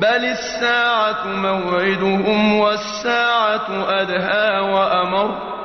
بَلِ السَّاعَةُ مَوْعِدُهُمْ وَالسَّاعَةُ أَدْهَىٰ وَأَمَرُّ